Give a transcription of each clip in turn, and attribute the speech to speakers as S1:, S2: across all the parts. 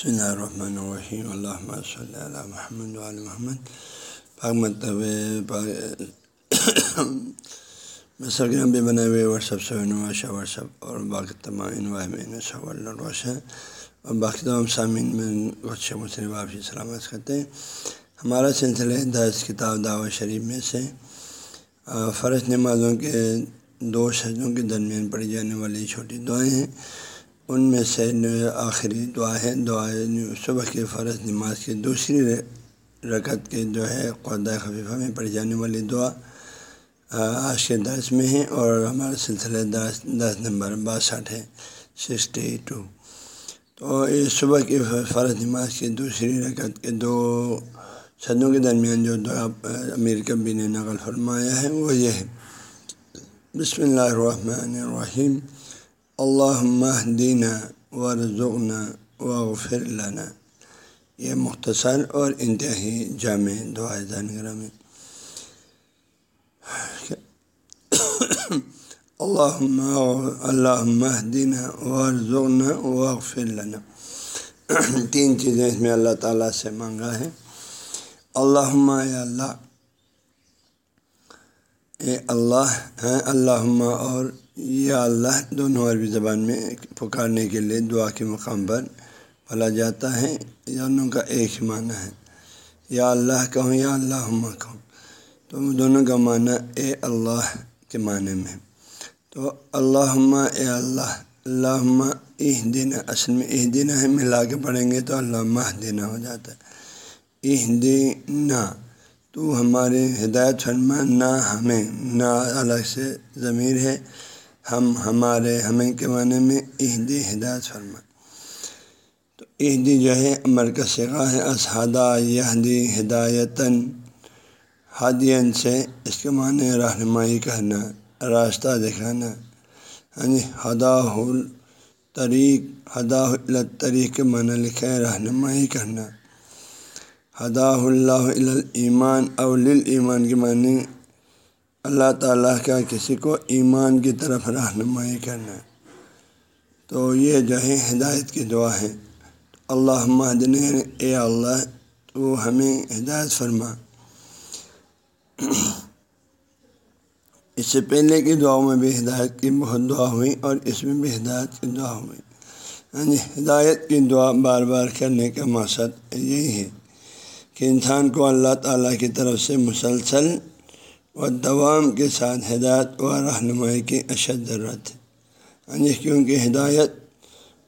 S1: بسم اللہ الرحمن الرحیم اللہ صلی اللہ محمد علیہ محمد پاک مطلب مسلم بھی بنائے ہوئے واٹسپ سے نواشا واٹسپ اور باقی تمام انوائمین روشن اور باقی تمام سامعین میں اچھے مسلم واپسی سلامت کرتے ہیں ہمارا سلسلہ دس کتاب دعوت شریف میں سے فرض نمازوں کے دو سجدوں کے درمیان پڑھی جانے والی چھوٹی دعائیں ہیں ان میں سے آخری دعا ہے دعا صبح کے فرض نماز کی دوسری رکعت کے جو ہے قدۂ خفیفہ میں پڑھی جانے والی دعا آج کے درس میں ہے اور ہمارا سلسلہ دس دس نمبر باسٹھ ہے سکسٹی ٹو تو اس صبح کی فرض نماز کی دوسری رکعت کے دو صدوں کے درمیان جو دعا امیر کبی نے نقل فرمایا ہے، وہ یہ ہے۔ بسم اللہ الرحمن الرحیم۔ اللہ دینا ورژنا وغفر لنا یہ مختصر اور انتہائی جامع دعا زانگرہ میں اللہ اللہ دینا ورژنا وغفر لنا تین چیزیں اس میں اللہ تعالیٰ سے مانگا ہے اللہ اللہ اے اللہ ہیں اللہ اور یا اللہ، دونوں عربی زبان میں پکارنے کے لیے دعا کے مقام پر بولا جاتا ہے دونوں کا ایک ہی معنی ہے۔ یا اللہ کہوں، یا اللہ کہوں۔ تو دونوں کا معنی اے اللہ کے معنی میں تو اللہ اے اللہ اللہ اہ دن اصل میں اہ دن ہے، ملا کے پڑھیں گے تو اللہ دینا ہو جاتا ہے۔ اہ دینا تو ہمارے ہدایت فرما، نہ ہمیں، نہ الگ سے ضمیر ہے۔ ہم ہمارے ہمیں کے معنی میں عہدی ہدایت فرما۔ تو عہدی جو ہے امر کا سگا ہے اسحدہ یہدی ہدایتاً۔ ہادین سے اس کے معنی رہنمائی کرنا، راستہ دکھانا۔ یعنی ہاں جی ہدا طریق ہدا طریق کے معنی لکھا ہے رہنمائی کرنا۔ ہدا اللہ ایمان اول ایمان کے معنی اللہ تعالیٰ کا کسی کو ایمان کی طرف رہنمائی کرنا تو یہ جو ہے ہدایت کی دعا ہے۔ اللہ مہدن اے اللہ، تو ہمیں ہدایت فرما۔ اس سے پہلے کی دعاؤں میں بھی ہدایت کی بہت دعا ہوئی اور اس میں بھی ہدایت کی دعا ہوئی۔ ہاں جی ہدایت کی دعا بار بار کرنے کا مقصد یہی ہے کہ انسان کو اللہ تعالیٰ کی طرف سے مسلسل و دوام کے ساتھ ہدایت و رہنمائی یعنی کی اشد ضرورت ہے ہاں جی کیونکہ ہدایت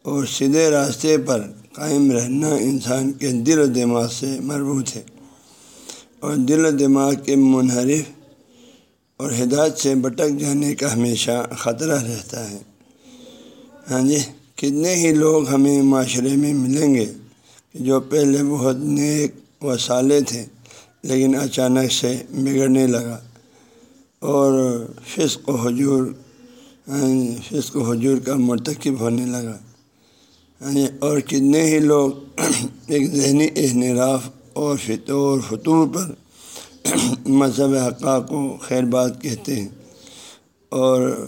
S1: اور سیدھے راستے پر قائم رہنا انسان کے دل و دماغ سے مربوط ہے۔ اور دل و دماغ کے منحرف اور ہدایت سے بٹک جانے کا ہمیشہ خطرہ رہتا ہے۔ ہاں جی کتنے ہی لوگ ہمیں معاشرے میں ملیں گے جو پہلے بہت نیک و سالے تھے، لیکن اچانک سے بگڑنے لگا۔ اور فسق و حجور یعنی فسق و حجور کا مرتکب ہونے لگا۔ یعنی اور کتنے ہی لوگ ایک ذہنی احنراف اور فطور فطور پر مذہب حقاق کو خیر بات کہتے ہیں اور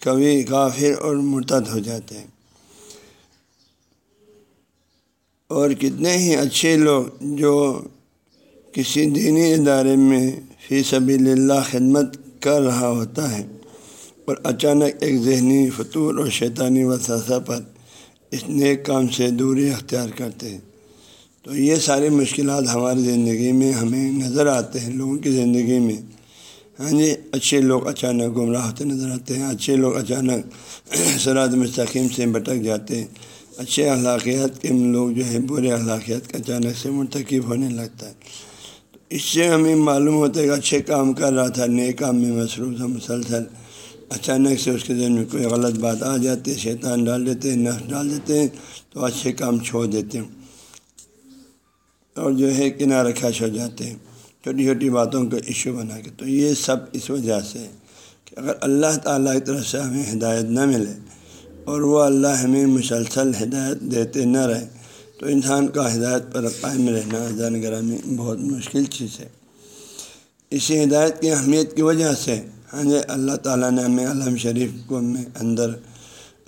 S1: کبھی کافر اور مرتد ہو جاتے ہیں۔ اور کتنے ہی اچھے لوگ جو کسی دینی ادارے میں فی سبیل اللہ خدمت کر رہا ہوتا ہے اور اچانک ایک ذہنی فطور اور شیطانی وساثہ پر اس نیک کام سے دوری اختیار کرتے ہیں۔ تو یہ ساری مشکلات ہماری زندگی میں ہمیں نظر آتے ہیں، لوگوں کی زندگی میں۔ ہاں جی اچھے لوگ اچانک گمراہ ہوتے نظر آتے ہیں، اچھے لوگ اچانک سراد مستقیم سے بھٹک جاتے ہیں۔ اچھے اخلاقیات کے لوگ جو ہے برے اخلاقیات کا اچانک سے مرتکب ہونے لگتا ہے۔ اس سے ہمیں معلوم ہوتا ہے کہ اچھے کام کر رہا تھا، نئے کام میں مصروف تھا، مسلسل اچانک سے اس کے ذہن میں کوئی غلط بات آ جاتی ہے شیطان ڈال دیتے ہیں نفس ڈال دیتے ہیں تو اچھے کام چھوڑ دیتے۔ ہیں اور جو ہے کنارہ کھش ہو جاتے۔ ہیں چھوٹی چھوٹی باتوں کا ایشو بنا کے۔ تو یہ سب اس وجہ سے کہ اگر اللہ تعالیٰ کی طرف سے ہمیں ہدایت نہ ملے اور وہ اللہ ہمیں مسلسل ہدایت دیتے نہ رہے تو انسان کا ہدایت پر قائم رہنا زان گرامی بہت مشکل چیز ہے۔ اسی ہدایت کی اہمیت کی وجہ سے ہاں جی اللہ تعالیٰ نے ہمیں علم شریف کو میں اندر،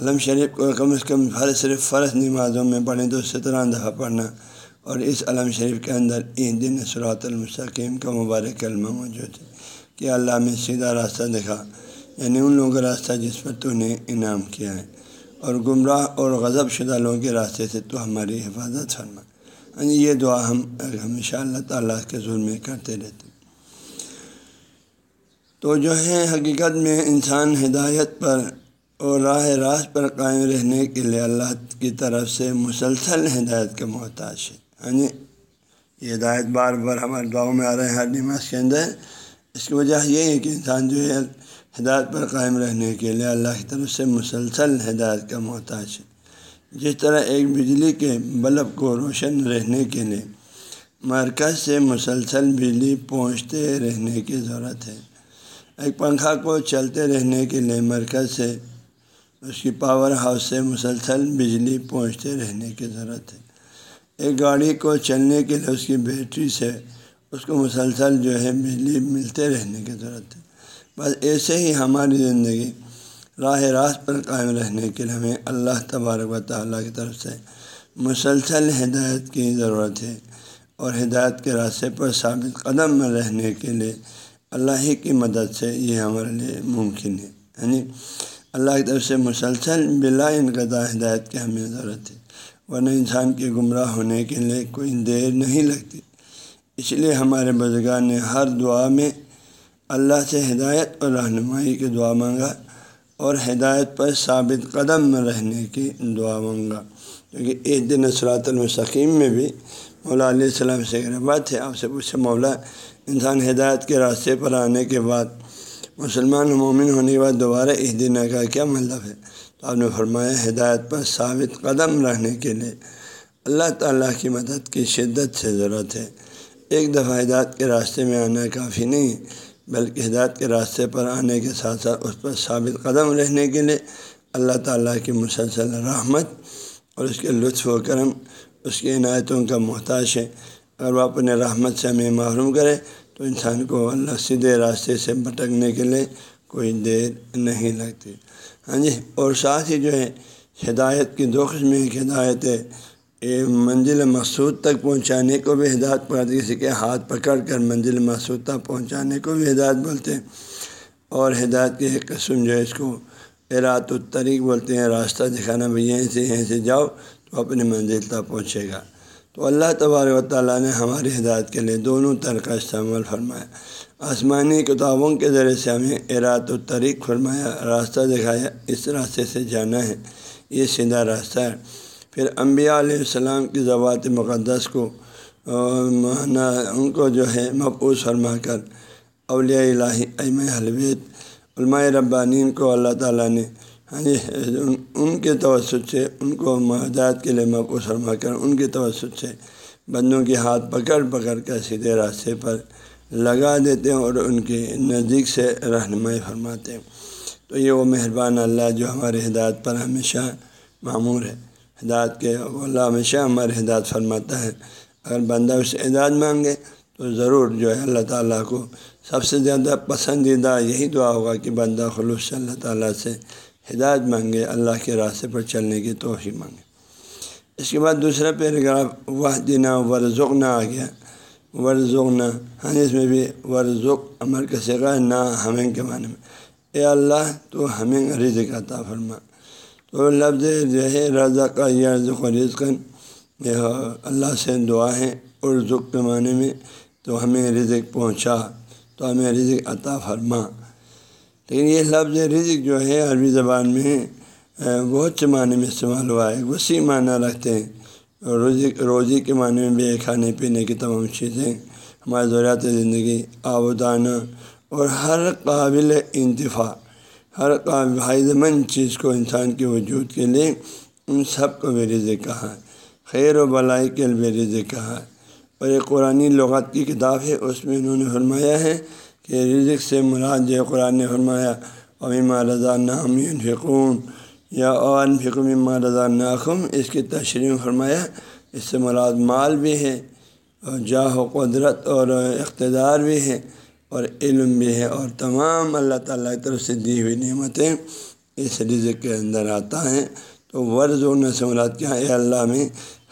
S1: علم شریف کو کم از کم ہر صرف فرض نمازوں میں پڑھیں تو سترہ دفعہ پڑھنا۔ اور اس علم شریف کے اندر عید دن صراط المستقیم کا مبارک کلمہ موجود ہے کہ اللہ میں سیدھا راستہ دکھا یعنی ان لوگوں کا راستہ جس پر تو نے انعام کیا ہے۔ اور گمراہ اور غضب شدہ لوگوں کے راستے سے تو ہماری حفاظت فرما۔ یعنی یہ دعا ہم ہمیشہ اللہ تعالیٰ کے ظلم میں کرتے رہتے۔ تو جو ہے حقیقت میں انسان ہدایت پر اور راہ راست پر قائم رہنے کے لیے اللہ کی طرف سے مسلسل ہدایت کا محتاج ہے۔ یعنی یہ ہدایت بار بار ہمارے دعاؤں میں آ رہے ہیں ہر نماز کے اندر۔ اس کی وجہ یہ ہے کہ انسان جو ہے ہدایت پر قائم رہنے کے لیے اللہ کی طرف سے مسلسل ہدایت کا محتاج ہے۔ جس طرح ایک بجلی کے بلب کو روشن رہنے کے لیے مرکز سے مسلسل بجلی پہنچتے رہنے کی ضرورت ہے۔ ایک پنکھا کو چلتے رہنے کے لیے مرکز سے اس کی پاور ہاؤس سے مسلسل بجلی پہنچتے رہنے کی ضرورت ہے۔ ایک گاڑی کو چلنے کے لیے اس کی بیٹری سے اس کو مسلسل جو ہے بجلی ملتے رہنے کی ضرورت ہے۔ بس ایسے ہی ہماری زندگی راہ راست پر قائم رہنے کے لیے ہمیں اللہ تبارک و تعالیٰ کی طرف سے مسلسل ہدایت کی ضرورت ہے اور ہدایت کے راستے پر ثابت قدم میں رہنے کے لیے اللہ ہی کی مدد سے یہ ہمارے لیے ممکن ہے یعنی اللہ کی طرف سے مسلسل بلا انقطاع ہدایت کی ہمیں ضرورت ہے۔ ورنہ انسان کے گمراہ ہونے کے لیے کوئی دیر نہیں لگتی۔ اس لیے ہمارے بزرگان نے ہر دعا میں اللہ سے ہدایت اور رہنمائی کی دعا مانگا اور ہدایت پر ثابت قدم میں رہنے کی دعا مانگا۔ کیونکہ ایک دن اثرات المستقیم میں بھی مولا علیہ السلام سے بات ہے۔ آپ سے پوچھے مولا، انسان ہدایت کے راستے پر آنے کے بعد مسلمان مومن ہونے کے بعد دوبارہ اس دن کا کیا مطلب ہے؟ تو آپ نے فرمایا، ہدایت پر ثابت قدم رہنے کے لیے اللہ تعالیٰ کی مدد کی شدت سے ضرورت ہے۔ ایک دفعہ ہدایت کے راستے میں آنا کافی نہیں بلکہ ہدایت کے راستے پر آنے کے ساتھ ساتھ اس پر ثابت قدم رہنے کے لیے اللہ تعالیٰ کی مسلسل رحمت اور اس کے لطف و کرم، اس کی عنایتوں کا محتاج ہے۔ اگر وہ اپنے رحمت سے ہمیں محروم کرے تو انسان کو اللہ سیدھے راستے سے بھٹکنے کے لیے کوئی دیر نہیں لگتی۔ ہاں جی اور ساتھ ہی جو ہے، ہدایت کی دو قسم کی ہدایت ہے۔ منزل مقصود تک پہنچانے کو بھی ہدایت پڑھتے کسی کے ہاتھ پکڑ کر منزل مقصود تک پہنچانے کو بھی ہدایت بولتے ہیں۔ اور ہدایت کی ایک قسم جو ہے، اس کو ارات الطریق بولتے ہیں، راستہ دکھانا بھی یہیں سے یہیں سے جاؤ تو اپنی منزل تک پہنچے گا۔ تو اللہ تبارک و تعالیٰ نے ہماری ہدایت کے لیے دونوں طرح استعمال فرمایا۔ آسمانی کتابوں کے ذریعے سے ہمیں ارات الطریق فرمایا، راستہ دکھایا، اس راستے سے جانا ہے۔ یہ سیدھا راستہ ہے۔ پھر انبیاء علیہ السلام کی ضوات مقدس کو ان کو جو ہے مبوس فرما کر اولیاء الہی ایم حلویت علماء ربانین کو اللہ تعالیٰ نے ہاں جی ان کے توسط سے ان کو مہداد کے لیے مبوس فرما کر ان کے توسط سے بندوں کے ہاتھ پکڑ پکڑ کر سیدھے راستے پر لگا دیتے ہیں اور ان کے نزدیک سے رہنمائی فرماتے ہیں۔ تو یہ وہ مہربان اللہ جو ہمارے ہدایت پر ہمیشہ معمور ہے۔ ہدایت کے اللہ ہمیشہ ہمارے ہدایت فرماتا ہے۔ اگر بندہ اس سے ہدایت مانگے تو ضرور جو ہے اللہ تعالیٰ کو سب سے زیادہ پسندیدہ یہی دعا ہوگا کہ بندہ خلوص سے اللہ تعالیٰ سے ہدایت مانگے، اللہ کے راستے پر چلنے کی توفیق مانگے۔ اس کے بعد دوسرا پیراگراف وہ دینا ورژنا آ گیا۔ ورژنا ہاں اس میں بھی ورژق عمر کا سگا نہ ہمیں کے معنی میں۔ اے اللہ، تو ہمیں رزق عطا فرما۔ تو لفظ جو ہے رضا کا یا و رزقن یہ اللہ سے دعا ہے رزق کے معنی میں تو ہمیں رزق پہنچا، تو ہمیں رزق عطا فرما۔ لیکن یہ لفظ رزق جو ہے، عربی زبان میں بہت سے معنی میں استعمال ہوا ہے۔ وسیع معنی رکھتے ہیں۔ روزی روزی کے معنی میں بھی کھانے پینے کی تمام چیزیں، ہمارے ضروریات زندگی آبودانہ اور ہر قابل انتفاع۔ ہر فائدہ مند چیز کو انسان کے وجود کے لیے ان سب کو بھی کہا ہے۔ خیر و بلائی کے لیے کہا ہے۔ اور ایک قرآن لغات کی کتاب ہے، اس میں انہوں نے فرمایا ہے کہ رزق سے مراد جو قرآن نے فرمایا اما رضا نام فکون یا اون فکم رضا ناخم اس کی تشریح فرمایا، اس سے مراد مال بھی ہے اور جاہ و قدرت اور اقتدار بھی ہے۔ اور علم بھی ہے اور تمام اللہ تعالیٰ کی طرف سے دی ہوئی نعمتیں اس رزق کے اندر آتا ہے تو ورز و نسمرات کیا اے اللہ میں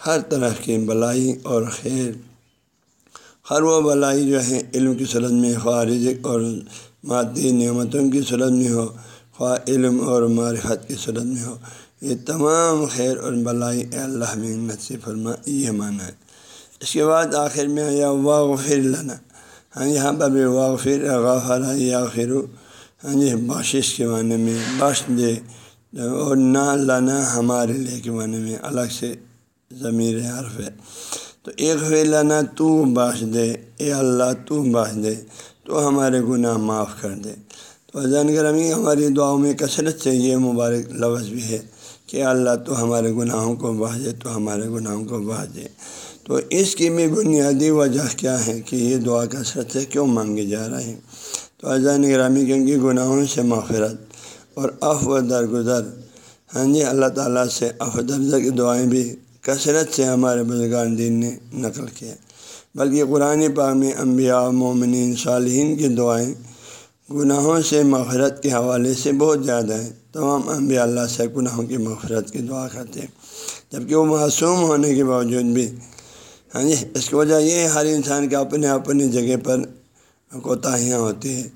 S1: ہر طرح کی بلائی اور خیر، ہر وہ بلائی جو ہے علم کی صورت میں خواہ رزق اور مادی نعمتوں کی صورت میں ہو، خواہ علم اور معرفت کی صورت میں ہو۔ یہ تمام خیر اور بلائی اے اللہ میں نصیب فرما، یہ معنی ہے۔ اس کے بعد آخر میں آیا، واغفر لنا۔ ہاں یہاں پر بھی واغفر غافر یا فرو ہاں جی ہاں بخشش کے معنی میں بخش دے، اور نہ لانا ہمارے لیے کے معنی میں الگ سے ضمیر حرف ہے۔ تو ایک لانا تو بخش دے، اے اللہ تو بخش دے، تو ہمارے گناہ معاف کر دے۔ تو زین گرمی ہماری دعاؤں میں کثرت سے یہ مبارک لفظ بھی ہے کہ اللہ تو ہمارے گناہوں کو بخش دے، تو ہمارے گناہوں کو بخش دے۔ تو اس کی بھی بنیادی وجہ کیا ہے کہ یہ دعا کثرت سے کیوں مانگی جا رہی ہے تو اذان گرامی کیونکہ گناہوں سے مغفرت اور اف و درگزر۔ ہاں جی اللہ تعالیٰ سے اف درجہ کی دعائیں بھی کثرت سے ہمارے بزرگان دین نے نقل کیا بلکہ قرآن پاک میں انبیاء مومنین صالحین کی دعائیں گناہوں سے مغفرت کے حوالے سے بہت زیادہ ہیں۔ تمام انبیاء اللہ سے گناہوں کی مغفرت کی دعا کرتے ہیں۔ جبکہ وہ معصوم ہونے کے باوجود بھی ہاں جی اس کی وجہ یہ ہے، ہر انسان کے اپنے اپنی جگہ پر کوتاہیاں ہوتی ہیں۔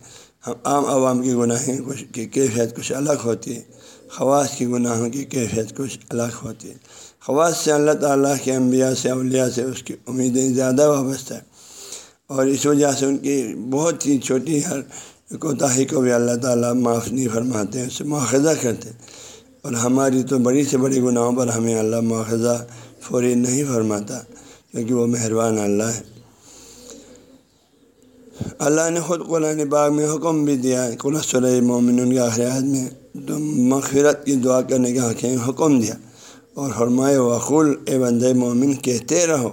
S1: عام عوام کی گناہیں کچھ کی کیفیت کچھ الگ ہوتی ہے خواص کی گناہوں کی کیفیت کچھ الگ ہوتی ہے خواص سے اللہ تعالیٰ کے انبیاء سے، اولیاء سے اس کی امیدیں زیادہ وابستہ ہے اور اس وجہ سے ان کی بہت ہی چھوٹی ہر کوتاہی کو بھی اللہ تعالیٰ معاف نہیں فرماتے ہیں اسے مواخذہ کرتے اور ہماری تو بڑی سے بڑی گناہوں پر ہمیں اللہ مواخذہ فوری نہیں فرماتا۔ کیونکہ وہ مہربان اللہ ہے۔ اللہ نے خود قرآن باغ میں حکم بھی دیا ہے قلعہ مومن کے آخرات میں تو مغفرت کی دعا کرنے کا حکم دیا۔ اور حرمائے وقول اے بند مومن، کہتے رہو،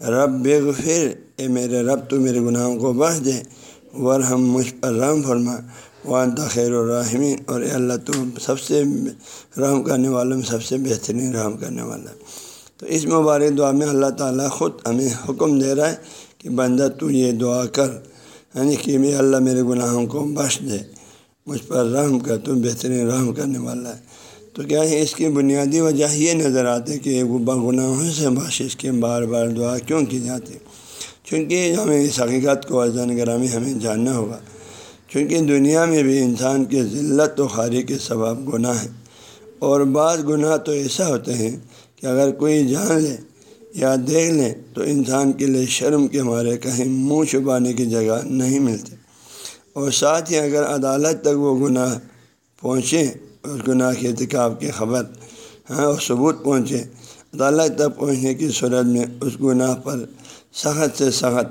S1: رب بے غفر اے میرے رب، تو میرے گناہوں کو بڑھ دے۔ ور ہم مجھ پر رحم فرما۔ وان خیر الرحمین اور اے اللہ، تو سب سے رحم کرنے والوں میں سب سے بہترین رحم کرنے والا تو اس مبارک دعا میں اللہ تعالیٰ خود ہمیں حکم دے رہا ہے کہ بندہ تو یہ دعا کر یعنی کہ میں اللہ میرے گناہوں کو بخش دے، مجھ پر رحم کر، تو بہترین رحم کرنے والا ہے۔ تو کیا ہے اس کی بنیادی وجہ یہ نظر آتی کہ وہ گناہوں سے بخش کے بار بار دعا کیوں کی جاتی؟ چونکہ ہمیں اس حقیقت کو اذان گرامی ہمیں جاننا ہوگا۔ چونکہ دنیا میں بھی انسان کے ذلت و خاری کے سبب گناہ ہیں، اور بعض گناہ تو ایسا ہوتے ہیں کہ اگر کوئی جان لے یا دیکھ لیں تو انسان کے لیے شرم کے مارے کہیں منہ چھپانے کی جگہ نہیں ملتی۔ اور ساتھ ہی اگر عدالت تک وہ گناہ پہنچے، اس گناہ کے ارتکاب کی خبر ہاں اور ثبوت پہنچے، عدالت تک پہنچنے کی صورت میں اس گناہ پر سخت سے سخت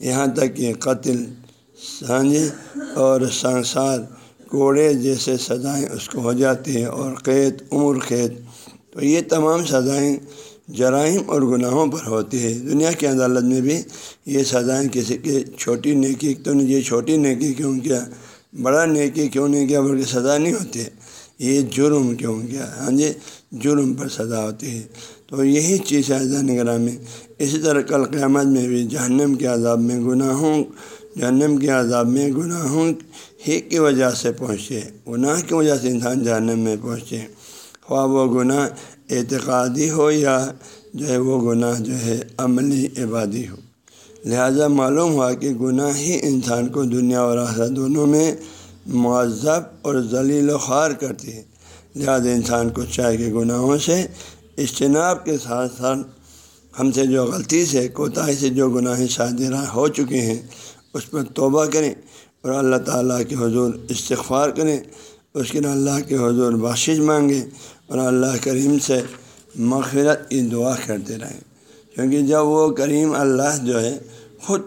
S1: یہاں تک کہ قتل، سانجے اور سنسار کوڑے جیسے سزائیں اس کو ہو جاتی ہیں اور قید، عمر قید تو یہ تمام سزائیں جرائم اور گناہوں پر ہوتی ہے۔ دنیا کی عدالت میں بھی یہ سزائیں کسی کے چھوٹی نیکی تو نہیں یہ چھوٹی نیکی کیوں کیا بڑا نیکی کیوں نہیں کیا، بلکہ سزا نہیں ہوتی ہے۔ یہ جرم کیوں کیا؟ ہاں جی جرم پر سزا ہوتی ہے۔ تو یہی چیز ہے نگرہ میں اسی طرح کل قیامت میں بھی جہنم کے عذاب میں گناہوں، جہنم کے عذاب میں گناہوں ہی کی وجہ سے پہنچے۔ گناہ کی وجہ سے انسان جہنم میں پہنچے۔ خواہ وہ گناہ اعتقادی ہو یا جو ہے وہ گناہ جو ہے عملی عبادی ہو۔ لہذا معلوم ہوا کہ گناہ ہی انسان کو دنیا اور آخرت دونوں میں معذب اور ذلیل و خوار کرتی ہے۔ لہذا انسان کو چاہے کہ گناہوں سے اجتناب کے ساتھ ساتھ ہم سے جو غلطی سے، کوتاہی سے جو گناہ شادرہ ہو چکے ہیں، اس پر توبہ کریں اور اللہ تعالیٰ کے حضور استغفار کریں۔ اس کے اللہ کے حضور بخشش مانگیں اور اللہ کریم سے مغفرت کی دعا کرتے رہیں۔ کیونکہ جب وہ کریم اللہ جو ہے خود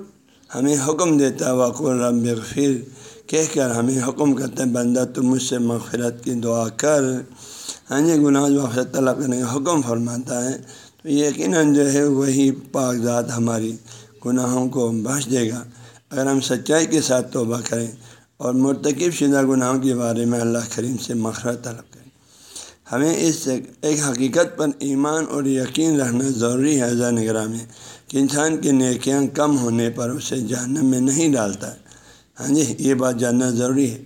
S1: ہمیں حکم دیتا ہے وقول رب غفیر کہہ کر ہمیں حکم کرتا ہے، بندہ تو مجھ سے مغفرت کی دعا کر۔ ہاں جی گناہ مغفرت طلب کرنے کا حکم فرماتا ہے، تو یقیناً جو ہے وہی پاک ذات ہماری گناہوں کو بخش دے گا۔ اگر ہم سچائی کے ساتھ توبہ کریں اور مرتکب شدہ گناہوں کے بارے میں اللہ کریم سے مغفرت طلب کریں ہمیں اس ایک حقیقت پر ایمان اور یقین رہنا ضروری ہے ذہن نگراہ میں کہ انسان کی نیکیاں کم ہونے پر اسے جہنم میں نہیں ڈالتا۔ ہے ہاں جی یہ بات جاننا ضروری ہے،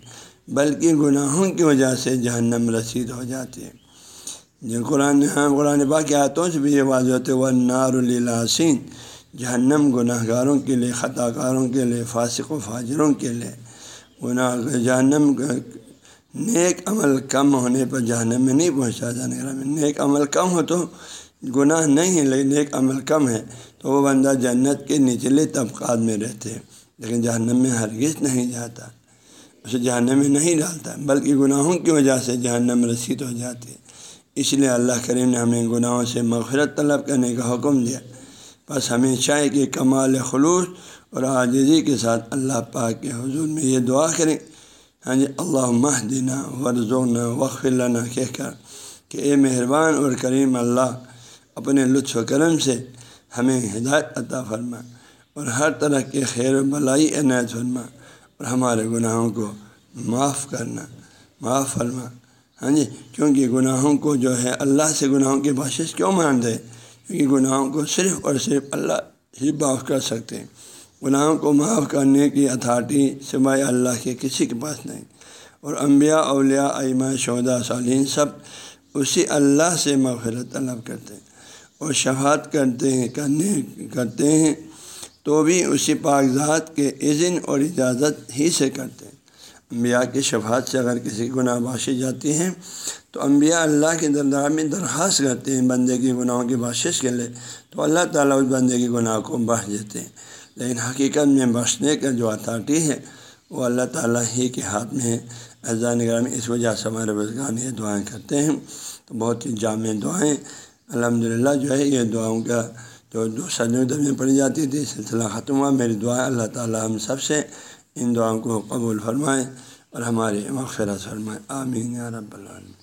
S1: بلکہ گناہوں کی وجہ سے جہنم رسید ہو جاتی ہے۔ جو قرآن ہاں قرآن با کے ہاتھوں سے بھی یہ واضح ہوتے وہ نار الاسین جہنم گناہ گاروں کے لیے خطا کاروں کے لیے، فاسق و فاجروں کے لیے۔ گناہ، جہنم نیک عمل کم ہونے پر جہنم میں نہیں پہنچا جانے کا نیک عمل کم ہو تو گناہ نہیں ہے، لیکن نیک عمل کم ہے۔ تو وہ بندہ جنت کے نچلے طبقات میں رہتے لیکن جہنم میں ہرگز نہیں جاتا۔ اسے جہنم میں نہیں ڈالتا، بلکہ گناہوں کی وجہ سے جہنم رسید ہو جاتی ہے۔ اس لیے اللہ کریم نے ہمیں گناہوں سے مغفرت طلب کرنے کا حکم دیا۔ بس ہمیں چاہے کہ کمال خلوص اور عاجزی کے ساتھ اللہ پاک کے حضور میں یہ دعا کریں۔ یعنی ہاں جی اللہ مہدینہ ورژونا وقف اللہ کہہ کر کہ اے مہربان اور کریم اللہ، اپنے لطف و کرم سے ہمیں ہدایت عطا فرما اور ہر طرح کے خیر و بلائی عنایت فرما اور ہمارے گناہوں کو معاف کرنا، معاف فرما۔ ہاں جی کیونکہ گناہوں کو جو ہے اللہ سے گناہوں کی بخشش کیوں مانتے ہیں کیونکہ گناہوں کو صرف اور صرف اللہ ہی معاف کر سکتے۔ ہیں گناہوں کو معاف کرنے کی اتھارٹی سوائے اللہ کے کسی کے پاس نہیں۔ اور انبیاء، اولیاء ایمہ شہدا صالین سب اسی اللہ سے مغفرت طلب کرتے ہیں اور شفاعت کرتے ہیں، کرنے کرتے ہیں، تو بھی اسی کاغذات کے عزن اور اجازت ہی سے کرتے ہیں۔ انبیاء کی شفاعت سے اگر کسی گناہ باشی جاتی ہیں، تو انبیاء اللہ کے دربار میں درخواست کرتے ہیں بندے کی گناہوں کی بخشش کے لیے، تو اللہ تعالیٰ اس بندے کے گناہ کو بخش دیتے ہیں۔ لیکن حقیقت میں بخشنے کا جو اتھارٹی ہے، وہ اللہ تعالیٰ ہی کے ہاتھ میں ہے۔ اذان اس وجہ سے ہمارے بزرگان یہ دعائیں کرتے ہیں۔ تو بہت ہی جامع دعائیں۔ الحمد للہ جو ہے، یہ دعاؤں کا جو دو صدر میں پڑھی جاتی تھی، سلسلہ ختم ہوا۔ میری دعائیں اللہ تعالیٰ ہم سب سے ان دعاؤں کو قبول فرمائیں اور ہمارے مغفرت فرمائیں آمین یا رب العالمین۔